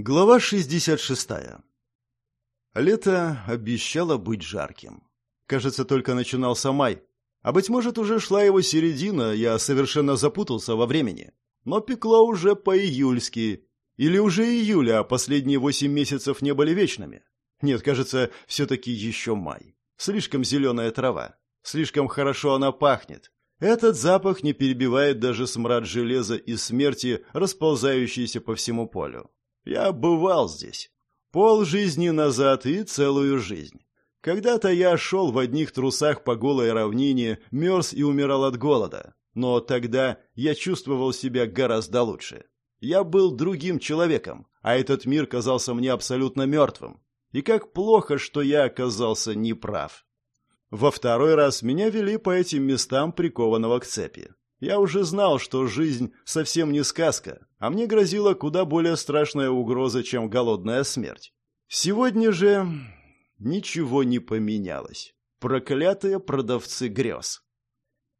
Глава 66. Лето обещало быть жарким. Кажется, только начинался май. А быть может, уже шла его середина, я совершенно запутался во времени. Но пекло уже по-июльски. Или уже июля, а последние восемь месяцев не были вечными. Нет, кажется, все-таки еще май. Слишком зеленая трава. Слишком хорошо она пахнет. Этот запах не перебивает даже смрад железа и смерти, расползающийся по всему полю. Я бывал здесь. Пол жизни назад и целую жизнь. Когда-то я шел в одних трусах по голой равнине, мерз и умирал от голода. Но тогда я чувствовал себя гораздо лучше. Я был другим человеком, а этот мир казался мне абсолютно мертвым. И как плохо, что я оказался неправ. Во второй раз меня вели по этим местам прикованного к цепи. Я уже знал, что жизнь совсем не сказка, а мне грозила куда более страшная угроза, чем голодная смерть. Сегодня же ничего не поменялось. Проклятые продавцы грез.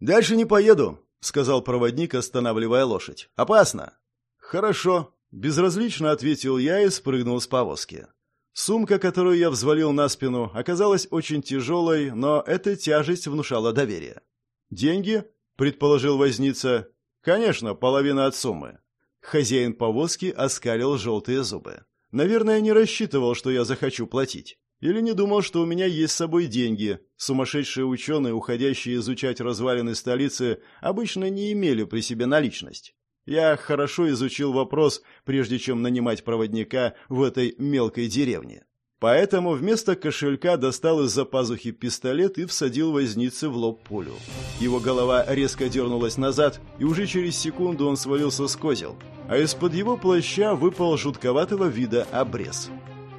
«Дальше не поеду», — сказал проводник, останавливая лошадь. «Опасно». «Хорошо», — безразлично ответил я и спрыгнул с повозки. Сумка, которую я взвалил на спину, оказалась очень тяжелой, но эта тяжесть внушала доверие. «Деньги?» — предположил возница. «Конечно, половина от суммы». Хозяин повозки оскалил желтые зубы. Наверное, не рассчитывал, что я захочу платить. Или не думал, что у меня есть с собой деньги. Сумасшедшие ученые, уходящие изучать развалины столицы, обычно не имели при себе наличность. Я хорошо изучил вопрос, прежде чем нанимать проводника в этой мелкой деревне. Поэтому вместо кошелька достал из-за пазухи пистолет и всадил вознице в лоб пулю. Его голова резко дернулась назад, и уже через секунду он свалился с козел, а из-под его плаща выпал жутковатого вида обрез.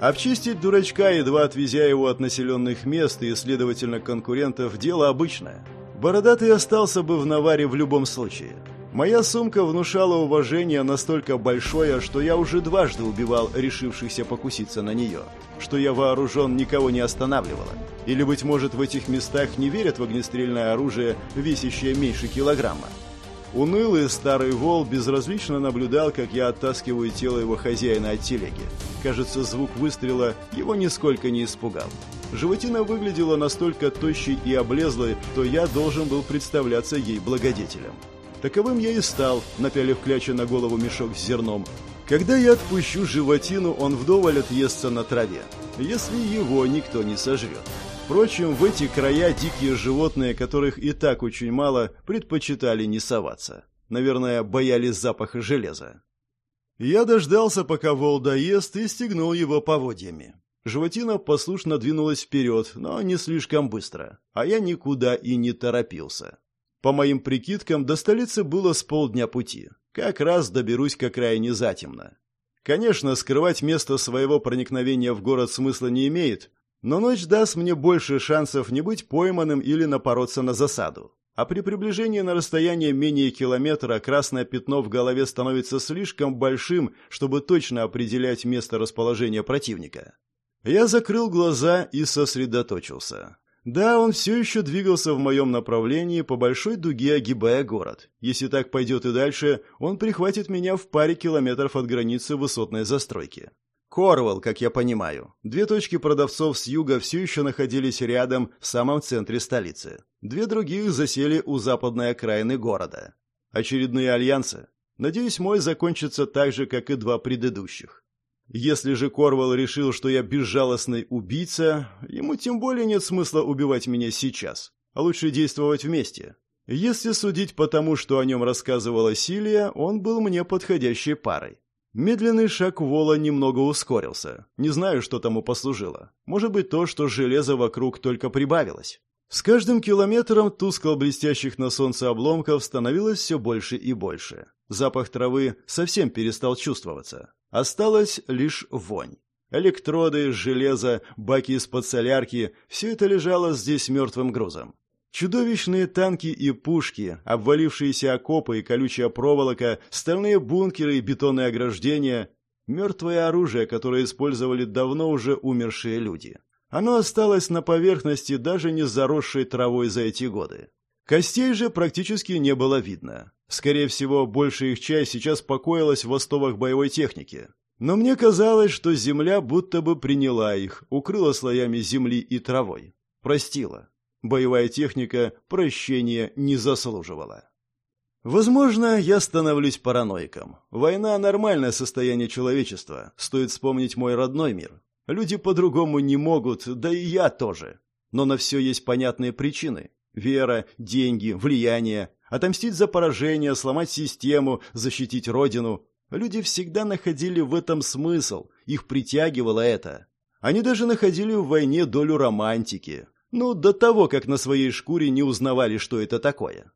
Обчистить дурачка, едва отвезя его от населенных мест и, следовательно, конкурентов, дело обычное. Бородатый остался бы в наваре в любом случае. Моя сумка внушала уважение настолько большое, что я уже дважды убивал решившихся покуситься на нее. Что я вооружен никого не останавливало. Или, быть может, в этих местах не верят в огнестрельное оружие, весящее меньше килограмма. Унылый старый вол безразлично наблюдал, как я оттаскиваю тело его хозяина от телеги. Кажется, звук выстрела его нисколько не испугал. Животина выглядела настолько тощей и облезлой, что я должен был представляться ей благодетелем. Таковым я и стал, напялив кляча на голову мешок с зерном. Когда я отпущу животину, он вдоволь отъестся на траве, если его никто не сожрет. Впрочем, в эти края дикие животные, которых и так очень мало, предпочитали не соваться. Наверное, боялись запаха железа. Я дождался, пока вол доест, и стегнул его поводьями. Животина послушно двинулась вперед, но не слишком быстро, а я никуда и не торопился. По моим прикидкам, до столицы было с полдня пути. Как раз доберусь к окраине затемно. Конечно, скрывать место своего проникновения в город смысла не имеет, но ночь даст мне больше шансов не быть пойманным или напороться на засаду. А при приближении на расстояние менее километра красное пятно в голове становится слишком большим, чтобы точно определять место расположения противника. Я закрыл глаза и сосредоточился. Да, он все еще двигался в моем направлении по большой дуге, огибая город. Если так пойдет и дальше, он прихватит меня в паре километров от границы высотной застройки. Корвал, как я понимаю. Две точки продавцов с юга все еще находились рядом, в самом центре столицы. Две других засели у западной окраины города. Очередные альянсы. Надеюсь, мой закончится так же, как и два предыдущих. Если же Корвал решил, что я безжалостный убийца, ему тем более нет смысла убивать меня сейчас, а лучше действовать вместе. Если судить по тому, что о нем рассказывала Силия, он был мне подходящей парой. Медленный шаг Вола немного ускорился. Не знаю, что тому послужило. Может быть, то, что железо вокруг только прибавилось. С каждым километром тускло блестящих на солнце обломков становилось все больше и больше. Запах травы совсем перестал чувствоваться. Осталась лишь вонь. Электроды, железо, баки из-под солярки – все это лежало здесь мертвым грузом. Чудовищные танки и пушки, обвалившиеся окопы и колючая проволока, стальные бункеры и бетонные ограждения – мертвое оружие, которое использовали давно уже умершие люди. Оно осталось на поверхности, даже не заросшей травой за эти годы. Костей же практически не было видно. Скорее всего, большая их часть сейчас покоилась в остовах боевой техники. Но мне казалось, что земля будто бы приняла их, укрыла слоями земли и травой. Простила. Боевая техника прощения не заслуживала. Возможно, я становлюсь параноиком. Война – нормальное состояние человечества. Стоит вспомнить мой родной мир. Люди по-другому не могут, да и я тоже. Но на все есть понятные причины. Вера, деньги, влияние. Отомстить за поражение, сломать систему, защитить родину. Люди всегда находили в этом смысл. Их притягивало это. Они даже находили в войне долю романтики. Ну, до того, как на своей шкуре не узнавали, что это такое.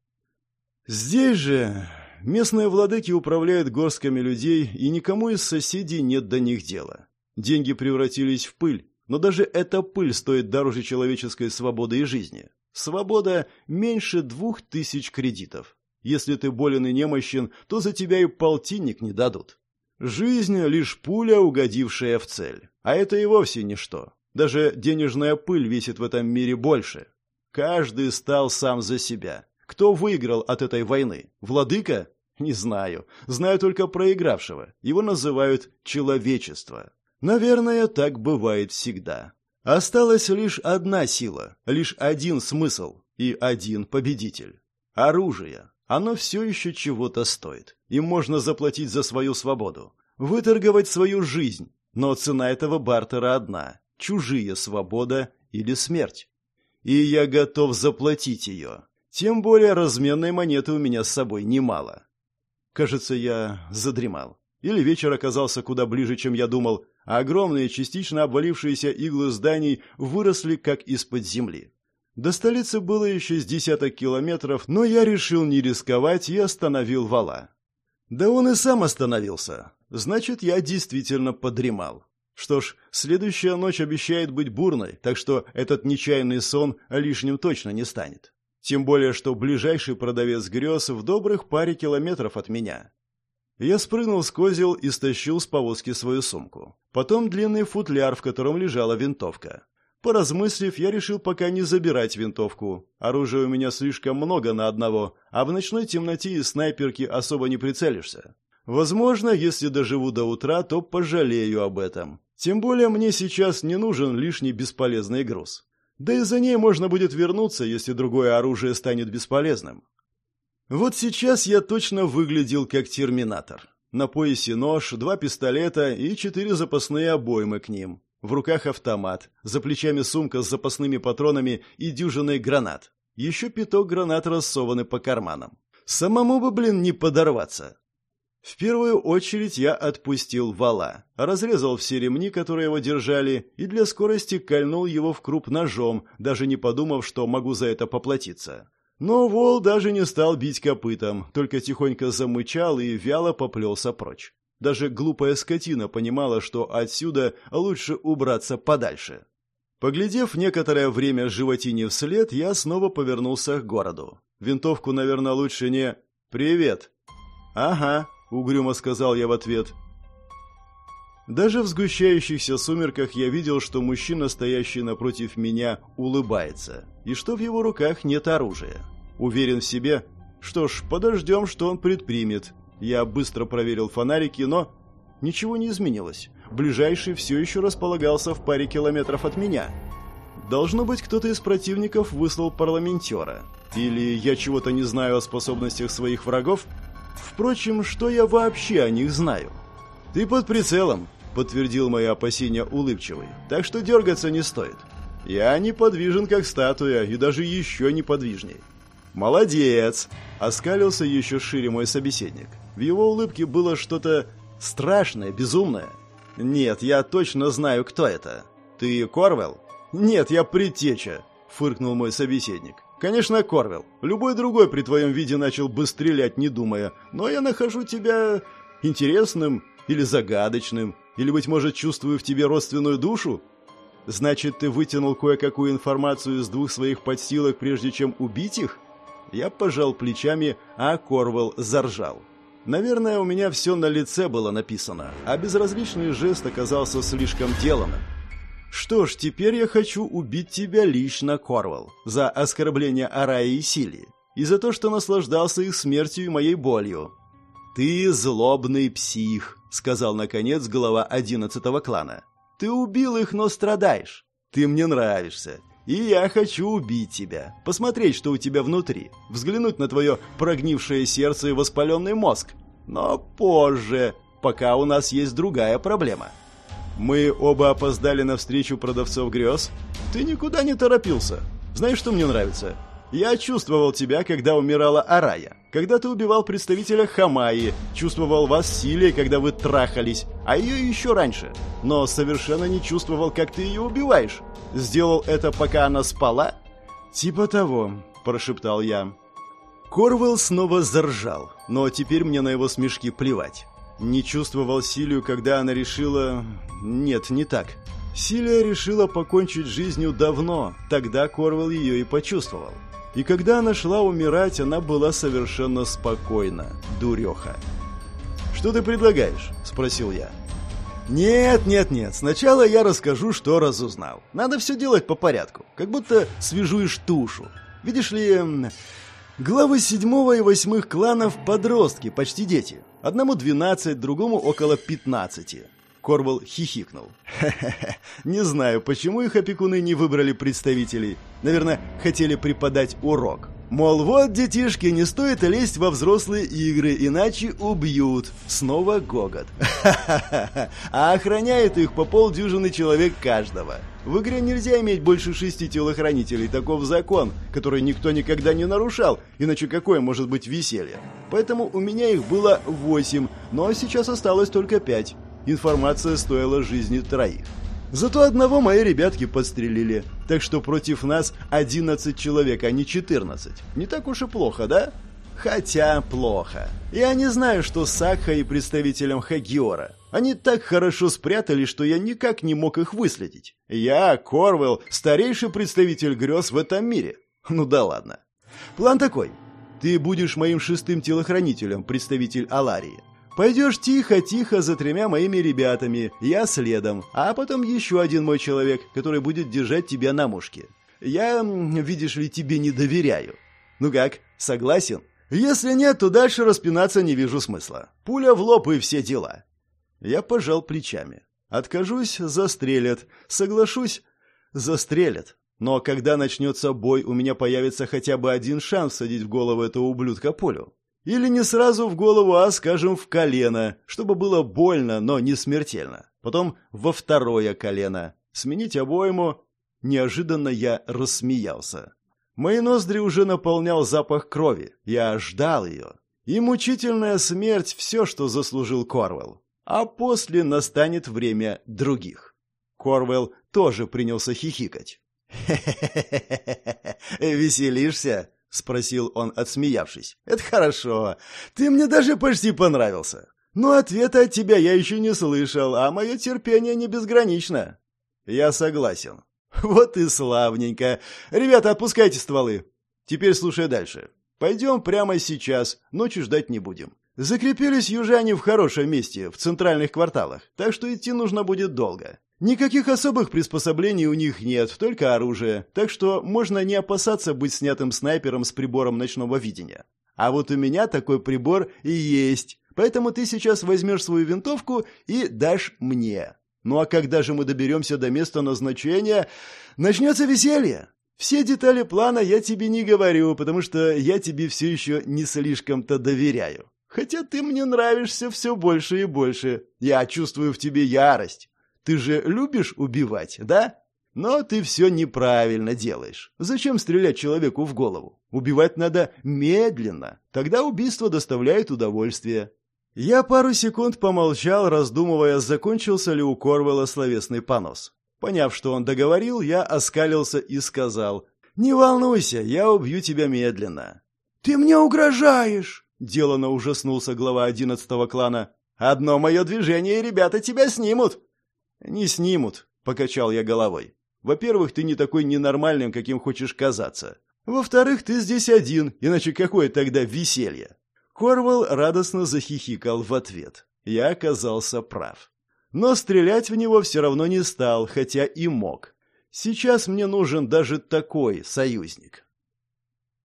Здесь же местные владыки управляют горстками людей, и никому из соседей нет до них дела. Деньги превратились в пыль, но даже эта пыль стоит дороже человеческой свободы и жизни. Свобода меньше двух тысяч кредитов. Если ты болен и немощен, то за тебя и полтинник не дадут. Жизнь — лишь пуля, угодившая в цель. А это и вовсе ничто. Даже денежная пыль весит в этом мире больше. Каждый стал сам за себя. Кто выиграл от этой войны? Владыка? Не знаю. Знаю только проигравшего. Его называют человечество. Наверное, так бывает всегда. Осталась лишь одна сила, лишь один смысл и один победитель. Оружие. Оно все еще чего-то стоит. Им можно заплатить за свою свободу. Выторговать свою жизнь. Но цена этого бартера одна. Чужие свобода или смерть. И я готов заплатить ее. Тем более разменной монеты у меня с собой немало. Кажется, я задремал. Или вечер оказался куда ближе, чем я думал, а огромные, частично обвалившиеся иглы зданий выросли как из-под земли. До столицы было еще с десяток километров, но я решил не рисковать и остановил вала. Да он и сам остановился. Значит, я действительно подремал. Что ж, следующая ночь обещает быть бурной, так что этот нечаянный сон лишним точно не станет. Тем более, что ближайший продавец грез в добрых паре километров от меня. Я спрыгнул с козел и стащил с повозки свою сумку. Потом длинный футляр, в котором лежала винтовка. Поразмыслив, я решил пока не забирать винтовку. Оружия у меня слишком много на одного, а в ночной темноте и снайперки особо не прицелишься. Возможно, если доживу до утра, то пожалею об этом. Тем более мне сейчас не нужен лишний бесполезный груз. Да и за ней можно будет вернуться, если другое оружие станет бесполезным. Вот сейчас я точно выглядел как терминатор. На поясе нож, два пистолета и четыре запасные обоймы к ним. В руках автомат, за плечами сумка с запасными патронами и дюжиной гранат. Еще пяток гранат рассованы по карманам. Самому бы, блин, не подорваться. В первую очередь я отпустил вала, разрезал все ремни, которые его держали, и для скорости кольнул его в круп ножом, даже не подумав, что могу за это поплатиться. Но вол даже не стал бить копытом, только тихонько замычал и вяло поплелся прочь. Даже глупая скотина понимала, что отсюда лучше убраться подальше. Поглядев некоторое время животине вслед, я снова повернулся к городу. Винтовку, наверное, лучше не... «Привет!» «Ага», — угрюмо сказал я в ответ. Даже в сгущающихся сумерках я видел, что мужчина, стоящий напротив меня, улыбается, и что в его руках нет оружия. Уверен в себе. Что ж, подождем, что он предпримет. Я быстро проверил фонарики, но... Ничего не изменилось. Ближайший все еще располагался в паре километров от меня. Должно быть, кто-то из противников выслал парламентера. Или я чего-то не знаю о способностях своих врагов, Впрочем, что я вообще о них знаю? Ты под прицелом, подтвердил мои опасения улыбчивый. Так что дергаться не стоит. Я неподвижен, как статуя, и даже еще неподвижней. Молодец, оскалился еще шире мой собеседник. В его улыбке было что-то страшное, безумное. Нет, я точно знаю, кто это. Ты Корвел? Нет, я предтеча, фыркнул мой собеседник. «Конечно, Корвел. Любой другой при твоем виде начал бы стрелять, не думая. Но я нахожу тебя интересным или загадочным, или, быть может, чувствую в тебе родственную душу. Значит, ты вытянул кое-какую информацию из двух своих подстилок, прежде чем убить их?» Я пожал плечами, а Корвел заржал. Наверное, у меня все на лице было написано, а безразличный жест оказался слишком деланным. Что ж, теперь я хочу убить тебя лично, Корвал, за оскорбление Араи и Сили, и за то, что наслаждался их смертью и моей болью. Ты злобный псих, — сказал, наконец, глава одиннадцатого клана. «Ты убил их, но страдаешь. Ты мне нравишься. И я хочу убить тебя, посмотреть, что у тебя внутри, взглянуть на твое прогнившее сердце и воспаленный мозг. Но позже, пока у нас есть другая проблема. Мы оба опоздали на встречу продавцов грез. Ты никуда не торопился. Знаешь, что мне нравится? Я чувствовал тебя, когда умирала Арая, когда ты убивал представителя Хамаи, чувствовал вас силе, когда вы трахались, а ее еще раньше. Но совершенно не чувствовал, как ты ее убиваешь. Сделал это, пока она спала? Типа того, прошептал я. Корвелл снова заржал, но теперь мне на его смешки плевать. Не чувствовал Силию, когда она решила... Нет, не так. Силия решила покончить жизнью давно, тогда Корвелл ее и почувствовал. И когда она шла умирать, она была совершенно спокойна, дуреха. «Что ты предлагаешь?» – спросил я. «Нет, нет, нет. Сначала я расскажу, что разузнал. Надо все делать по порядку, как будто свяжуешь тушу. Видишь ли, главы седьмого и восьмых кланов – подростки, почти дети. Одному двенадцать, другому около пятнадцати. Корвал хихикнул. «Хе-хе-хе, не знаю, почему их опекуны не выбрали представителей. Наверное, хотели преподать урок. Мол, вот, детишки, не стоит лезть во взрослые игры, иначе убьют. Снова гогот. А охраняет их по полдюжины человек каждого. В игре нельзя иметь больше шести телохранителей, таков закон, который никто никогда не нарушал, иначе какое может быть веселье? Поэтому у меня их было восемь, но сейчас осталось только пять. Информация стоила жизни троих. Зато одного мои ребятки подстрелили. Так что против нас 11 человек, а не 14. Не так уж и плохо, да? Хотя плохо. Я не знаю, что с Сакха и представителем Хагиора. Они так хорошо спрятали, что я никак не мог их выследить. Я, Корвелл, старейший представитель грез в этом мире. Ну да ладно. План такой. Ты будешь моим шестым телохранителем, представитель Аларии. Пойдешь тихо-тихо за тремя моими ребятами, я следом, а потом еще один мой человек, который будет держать тебя на мушке. Я, видишь ли, тебе не доверяю. Ну как, согласен? Если нет, то дальше распинаться не вижу смысла. Пуля в лоб и все дела. Я пожал плечами. Откажусь, застрелят. Соглашусь, застрелят. Но когда начнется бой, у меня появится хотя бы один шанс садить в голову этого ублюдка пулю. Или не сразу в голову, а, скажем, в колено, чтобы было больно, но не смертельно. Потом во второе колено. Сменить обойму. Неожиданно я рассмеялся. Мои ноздри уже наполнял запах крови. Я ждал ее. И мучительная смерть — все, что заслужил Корвелл. А после настанет время других. Корвелл тоже принялся хихикать. «Хе-хе-хе! Веселишься?» — спросил он, отсмеявшись. «Это хорошо. Ты мне даже почти понравился. Но ответа от тебя я еще не слышал, а мое терпение не безгранично». «Я согласен». «Вот и славненько. Ребята, отпускайте стволы. Теперь слушай дальше. Пойдем прямо сейчас, ночью ждать не будем. Закрепились южане в хорошем месте, в центральных кварталах, так что идти нужно будет долго. Никаких особых приспособлений у них нет, только оружие, так что можно не опасаться быть снятым снайпером с прибором ночного видения. А вот у меня такой прибор и есть, поэтому ты сейчас возьмешь свою винтовку и дашь мне. Ну а когда же мы доберемся до места назначения, начнется веселье. Все детали плана я тебе не говорю, потому что я тебе все еще не слишком-то доверяю. Хотя ты мне нравишься все больше и больше. Я чувствую в тебе ярость. Ты же любишь убивать, да? Но ты все неправильно делаешь. Зачем стрелять человеку в голову? Убивать надо медленно. Тогда убийство доставляет удовольствие. Я пару секунд помолчал, раздумывая, закончился ли у Корвелла словесный понос. Поняв, что он договорил, я оскалился и сказал, «Не волнуйся, я убью тебя медленно». «Ты мне угрожаешь!» — делано ужаснулся глава одиннадцатого клана. «Одно мое движение, и ребята тебя снимут!» «Не снимут», — покачал я головой. «Во-первых, ты не такой ненормальным, каким хочешь казаться. Во-вторых, ты здесь один, иначе какое тогда веселье?» Корвал радостно захихикал в ответ. Я оказался прав. Но стрелять в него все равно не стал, хотя и мог. Сейчас мне нужен даже такой союзник.